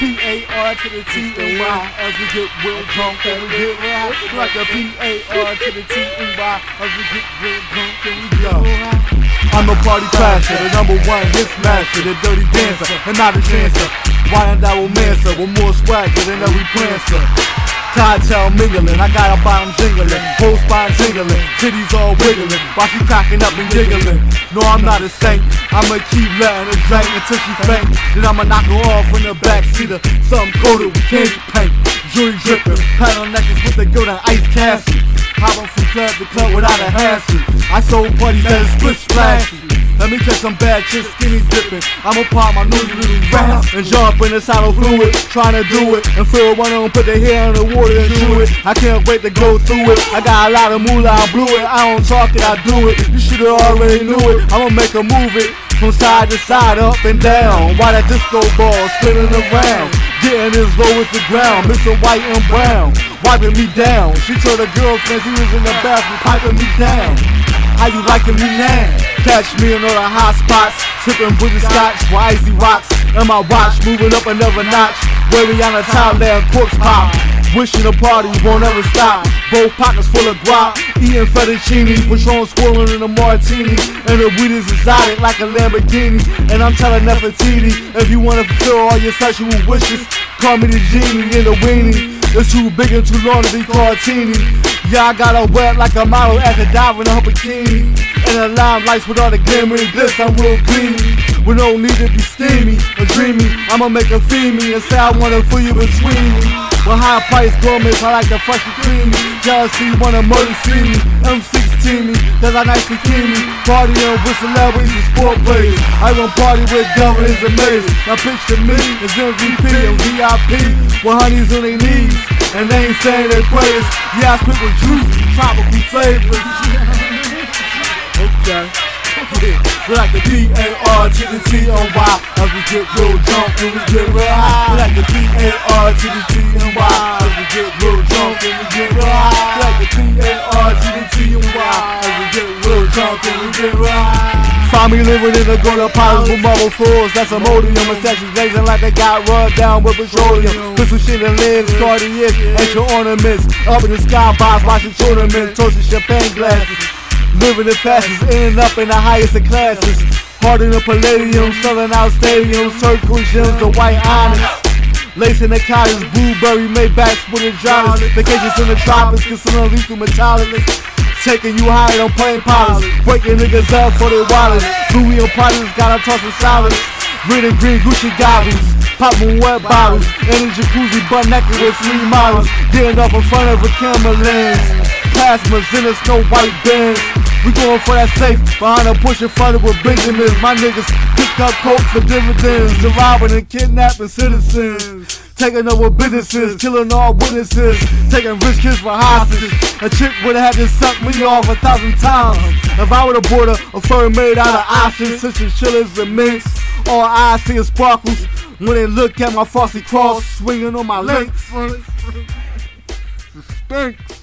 P-A-R to the T and Y as we get real drunk and we get real high. Like the P-A-R to the T and Y as we get real drunk and we get real. I'm a party crasher, the number one hit smasher, the dirty dancer, and not a chancer. Why and I romancer with more swagger than every prancer. Cocktail mingling, I got a bottom jingling, whole spine jingling, titties all wiggling, while she cocking up and giggling. No, I'm not a saint, I'ma keep letting her drink until she faint. Then I'ma knock her off in the back seat of something coated with candy paint. Jewelry dripping, on necklace with the good and ice castle. Hopping from club to club without a hassle. I sold buddies that is split splashy. Let me catch some bad chicks skinny dipping. I'ma pop my new little rap and jump in the hollow fluid, trying to do it. And feel one of them put their hair in the water and chew it. I can't wait to go through it. I got a lot of moolah, I blew it. I don't talk it, I do it. You should've already knew it. I'ma make a move it from side to side, up and down. While that disco ball spinning around. Getting as low as the ground, mixing white and brown, wiping me down. She told her girlfriend she was in the bathroom, piping me down. How you liking me now? Catch me in all the hot spots, sipping British scotch icy rocks, and my watch moving up another notch. Wary on the top, letting corks pop. Wishing the party won't ever stop. Both pockets full of guap, eating fettuccine, Patron swirling in a martini, and the weed is exotic like a Lamborghini. And I'm telling Nefertiti, if you wanna fulfill all your sexual wishes, call me the genie in the weenie. It's too big and too long to be called teeny. Yeah, I got her wet like a model after diving in a bikini. And the limelights with all the glimmer and glitz, I'm real gleamy. We don't need to be steamy or dreamy. I'ma make her feed me and say I wanna fool you between me. With high price gourmets, I like the and creamy. Jealousy wanna murder see me. M16 me, cause I nicely me. Partying with celebrities and sport players. I gon' party with governors and mayors. Now picture me as MVP and VIP. With honeys on their knees. And they ain't saying their prayers. Yeah, I spit with juicy, tropical flavors. okay. We like the P-A-R to the T-O-Y As we get real drunk and we get real high We like the P-A-R to the T-O-Y Find me living in a golden palace with marble floors That's a modium and statues blazing like they got rubbed down with petroleum Pistol shit and lens, Cartier, ancient ornaments Up in the skybox watching tournaments Toasting champagne glasses Living the fastest, ending up in the highest of classes. Harder than palladium, selling out stadiums, circle gems, the white onyx. Lacing the cottage, blueberry, made Maybachs with a drivers. Vacations in the tropics, considering lethal metallic. Taking you higher on plane pilots, breaking niggas up for their wallets. Louis and partners got a toss of solids. And green Gucci goggles, popping wet bottles. In a jacuzzi, butt naked with three models. Getting up in front of a camera lens. Plasmas in a snow white Benz. We going for that safe, behind a push in front of with Benjamins. My niggas pick up coke for dividends, and robbing and kidnapping citizens. Taking over businesses, killing all witnesses, taking rich kids for hostages. A chick would've had to suck me off a thousand times. If I would've bought a fur made out of options, such as chillers and mints, all I see is sparkles. When they look at my frosty cross swinging on my links. Stinks.